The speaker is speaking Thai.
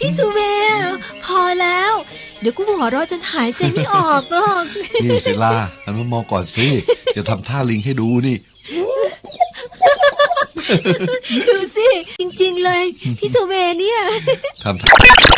พี่สุเวพอแล้ว เดี๋ยวกูหัวเราะจนหายใจไม่ออกหรอก นี่ศิลาหันมามองก่อนสิ จะทำท่าลิงให้ดูนี่ ดูสิ จริงๆเลย พี่สุเวเนี่ยทำท่า